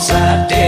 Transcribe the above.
Saturday.